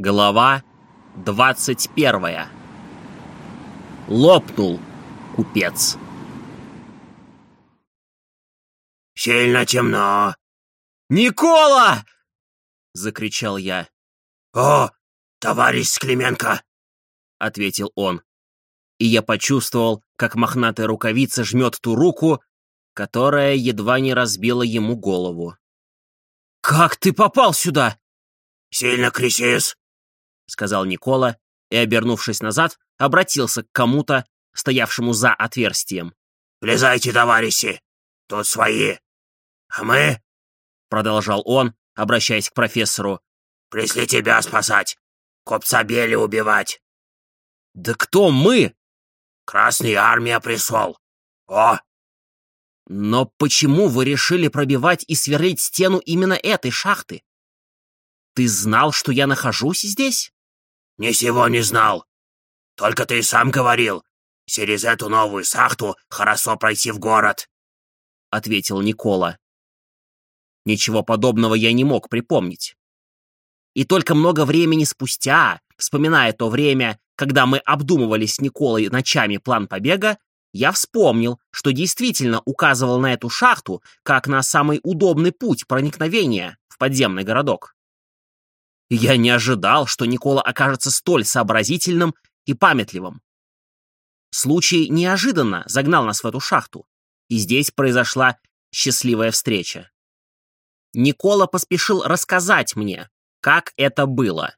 Глава 21. Лопнул купец. «Сильно темно!» «Никола!» — закричал я. «О, товарищ Склеменко!» — ответил он. И я почувствовал, как мохнатая рукавица жмет ту руку, которая едва не разбила ему голову. «Как ты попал сюда?» «Сильно крисис!» — сказал Никола и, обернувшись назад, обратился к кому-то, стоявшему за отверстием. «Влезайте, товарищи! Тут свои! А мы, — продолжал он, обращаясь к профессору, — пришли тебя спасать, копца Бели убивать!» «Да кто мы?» «Красная армия пришел! О!» «Но почему вы решили пробивать и сверлить стену именно этой шахты? Ты знал, что я нахожусь здесь?» «Ничего не знал. Только ты сам говорил, через эту новую сахту хорошо пройти в город», — ответил Никола. Ничего подобного я не мог припомнить. И только много времени спустя, вспоминая то время, когда мы обдумывали с Николой ночами план побега, я вспомнил, что действительно указывал на эту шахту как на самый удобный путь проникновения в подземный городок. Я не ожидал, что Никола окажется столь сообразительным и памятливым. Случай неожиданно загнал нас в эту шахту, и здесь произошла счастливая встреча. Никола поспешил рассказать мне, как это было.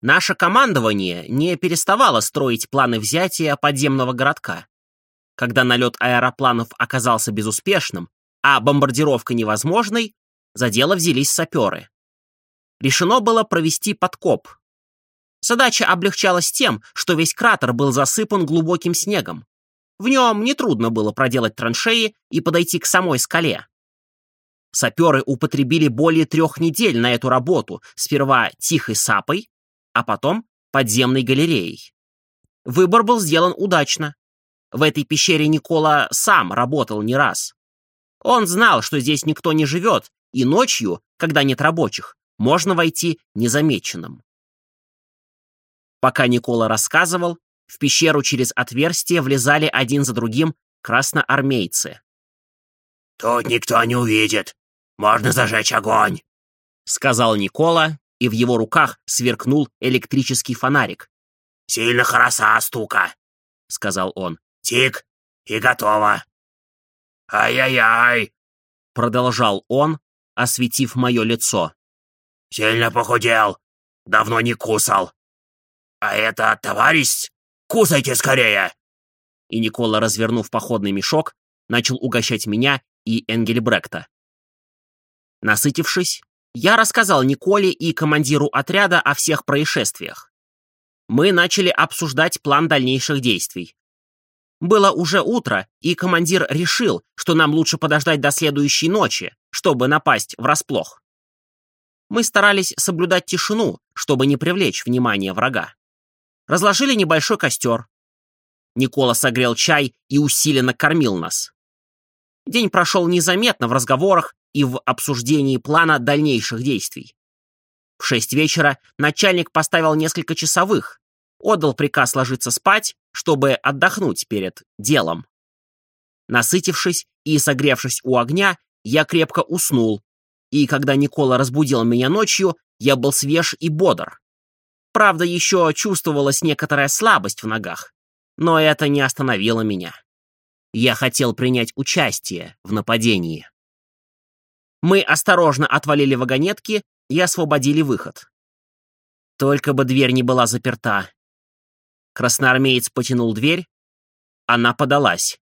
Наше командование не переставало строить планы взятия подземного городка. Когда налет аэропланов оказался безуспешным, а бомбардировка невозможной, за дело взялись саперы решено было провести подкоп. Задача облегчалась тем, что весь кратер был засыпан глубоким снегом. В нем нетрудно было проделать траншеи и подойти к самой скале. Саперы употребили более трех недель на эту работу, сперва тихой сапой, а потом подземной галереей. Выбор был сделан удачно. В этой пещере Никола сам работал не раз. Он знал, что здесь никто не живет, и ночью, когда нет рабочих, можно войти незамеченным. Пока Никола рассказывал, в пещеру через отверстие влезали один за другим красноармейцы. «Тут никто не увидит. Можно зажечь огонь», — сказал Никола, и в его руках сверкнул электрический фонарик. «Сильно хороша стука», — сказал он. «Тик, и готово». «Ай-яй-яй», — продолжал он, осветив мое лицо. Сильно похудел. Давно не кусал. А это товарищ? Кусайте скорее!» И Никола, развернув походный мешок, начал угощать меня и Энгельбректа. Насытившись, я рассказал Николе и командиру отряда о всех происшествиях. Мы начали обсуждать план дальнейших действий. Было уже утро, и командир решил, что нам лучше подождать до следующей ночи, чтобы напасть врасплох мы старались соблюдать тишину, чтобы не привлечь внимание врага. Разложили небольшой костер. Никола согрел чай и усиленно кормил нас. День прошел незаметно в разговорах и в обсуждении плана дальнейших действий. В шесть вечера начальник поставил несколько часовых, отдал приказ ложиться спать, чтобы отдохнуть перед делом. Насытившись и согревшись у огня, я крепко уснул, и когда Никола разбудил меня ночью, я был свеж и бодр. Правда, еще чувствовалась некоторая слабость в ногах, но это не остановило меня. Я хотел принять участие в нападении. Мы осторожно отвалили вагонетки и освободили выход. Только бы дверь не была заперта. Красноармеец потянул дверь, она подалась.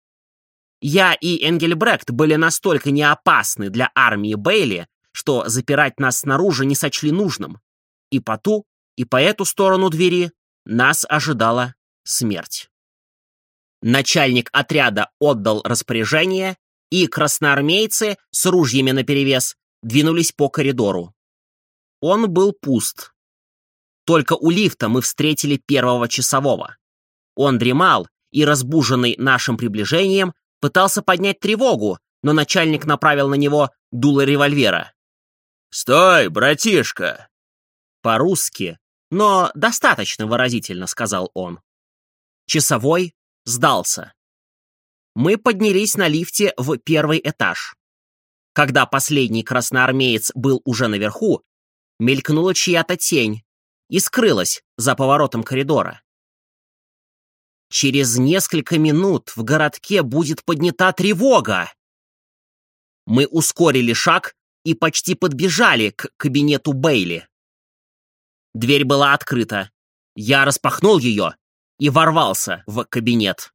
Я и Энгельбрект были настолько неопасны для армии Бейли, что запирать нас снаружи не сочли нужным. И по ту, и по эту сторону двери нас ожидала смерть. Начальник отряда отдал распоряжение, и красноармейцы с ружьями наперевес двинулись по коридору. Он был пуст. Только у лифта мы встретили первого часового. Он дремал и, разбуженный нашим приближением, пытался поднять тревогу, но начальник направил на него дуло револьвера. «Стой, братишка!» По-русски но достаточно выразительно, сказал он. Часовой сдался. Мы поднялись на лифте в первый этаж. Когда последний красноармеец был уже наверху, мелькнула чья-то тень и скрылась за поворотом коридора. Через несколько минут в городке будет поднята тревога. Мы ускорили шаг и почти подбежали к кабинету Бейли. Дверь была открыта. Я распахнул ее и ворвался в кабинет.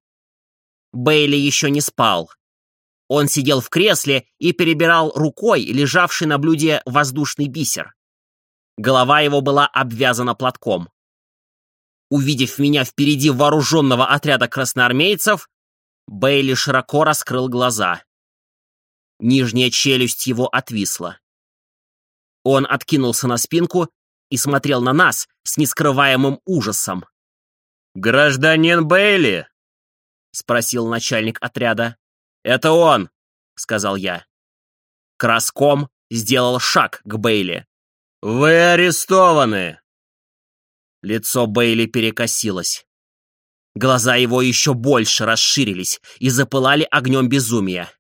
Бейли еще не спал. Он сидел в кресле и перебирал рукой лежавший на блюде воздушный бисер. Голова его была обвязана платком. Увидев меня впереди вооруженного отряда красноармейцев, Бейли широко раскрыл глаза. Нижняя челюсть его отвисла. Он откинулся на спинку и смотрел на нас с нескрываемым ужасом. «Гражданин Бейли?» — спросил начальник отряда. «Это он», — сказал я. Краском сделал шаг к Бейли. «Вы арестованы!» Лицо Бейли перекосилось. Глаза его еще больше расширились и запылали огнем безумия.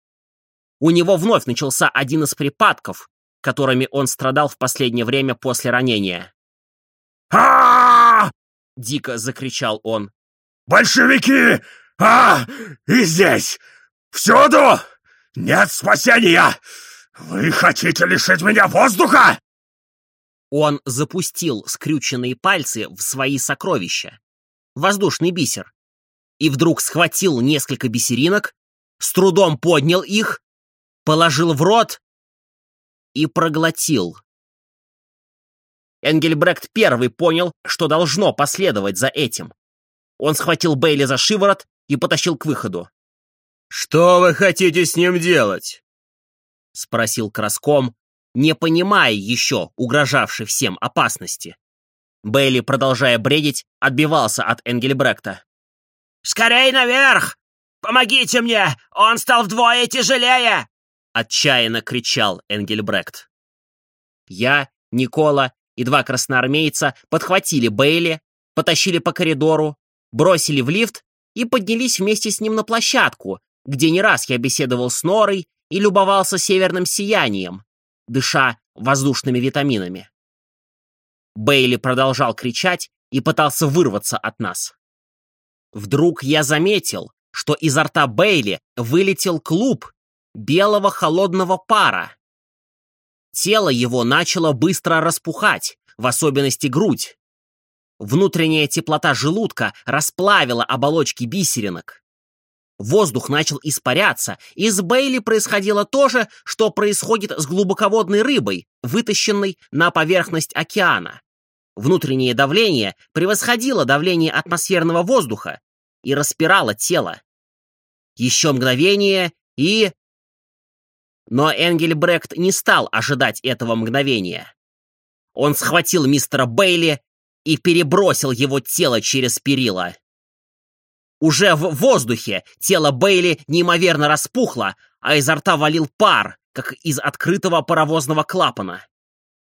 У него вновь начался один из припадков, которыми он страдал в последнее время после ранения. а дико закричал он. «Большевики! А! И здесь! Всюду! Нет спасения! Вы хотите лишить меня воздуха?» Он запустил скрюченные пальцы в свои сокровища, воздушный бисер, и вдруг схватил несколько бисеринок, с трудом поднял их, положил в рот и проглотил. Энгельбрект первый понял, что должно последовать за этим. Он схватил Бейли за шиворот и потащил к выходу. «Что вы хотите с ним делать?» — спросил Краском, не понимая еще угрожавшей всем опасности. Бейли, продолжая бредить, отбивался от Энгельбректа. «Скорей наверх! Помогите мне! Он стал вдвое тяжелее!» Отчаянно кричал Энгельбрект. Я, Никола и два красноармейца подхватили Бейли, потащили по коридору, бросили в лифт и поднялись вместе с ним на площадку, где не раз я беседовал с Норой и любовался северным сиянием, дыша воздушными витаминами. Бейли продолжал кричать и пытался вырваться от нас. Вдруг я заметил, что изо рта Бейли вылетел клуб белого холодного пара. Тело его начало быстро распухать, в особенности грудь. Внутренняя теплота желудка расплавила оболочки бисеринок. Воздух начал испаряться, и с Бейли происходило то же, что происходит с глубоководной рыбой, вытащенной на поверхность океана. Внутреннее давление превосходило давление атмосферного воздуха и распирало тело. Еще мгновение, и... Но Энгельбрект не стал ожидать этого мгновения. Он схватил мистера Бейли и перебросил его тело через перила. Уже в воздухе тело Бейли неимоверно распухло, а изо рта валил пар, как из открытого паровозного клапана.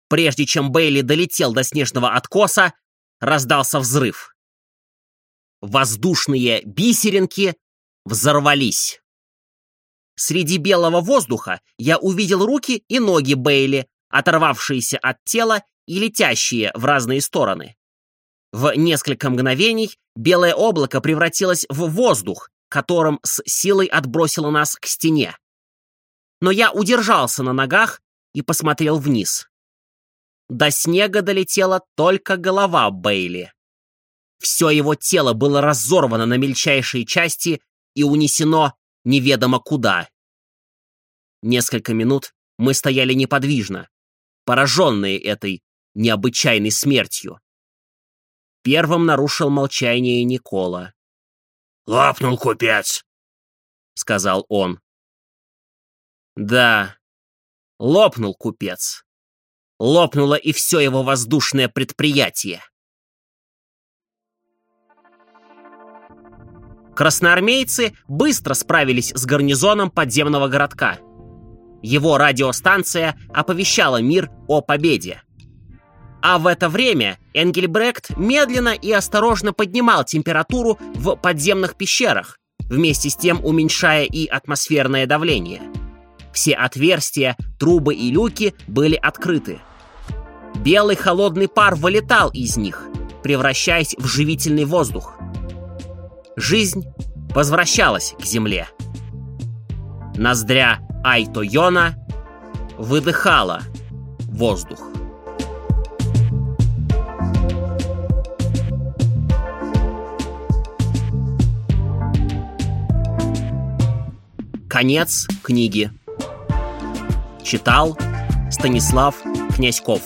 Прежде чем Бейли долетел до снежного откоса, раздался взрыв. Воздушные бисеринки взорвались. Среди белого воздуха я увидел руки и ноги Бейли, оторвавшиеся от тела и летящие в разные стороны. В несколько мгновений белое облако превратилось в воздух, которым с силой отбросило нас к стене. Но я удержался на ногах и посмотрел вниз. До снега долетела только голова Бейли. Все его тело было разорвано на мельчайшие части и унесено неведомо куда. Несколько минут мы стояли неподвижно, пораженные этой необычайной смертью. Первым нарушил молчание Никола. «Лопнул купец», — сказал он. «Да, лопнул купец. Лопнуло и все его воздушное предприятие. Красноармейцы быстро справились с гарнизоном подземного городка. Его радиостанция оповещала мир о победе. А в это время Энгельбрект медленно и осторожно поднимал температуру в подземных пещерах, вместе с тем уменьшая и атмосферное давление. Все отверстия, трубы и люки были открыты. Белый холодный пар вылетал из них, превращаясь в живительный воздух. Жизнь возвращалась к земле. Ноздря Айто Йона выдыхала воздух. Конец книги. Читал Станислав Князьков.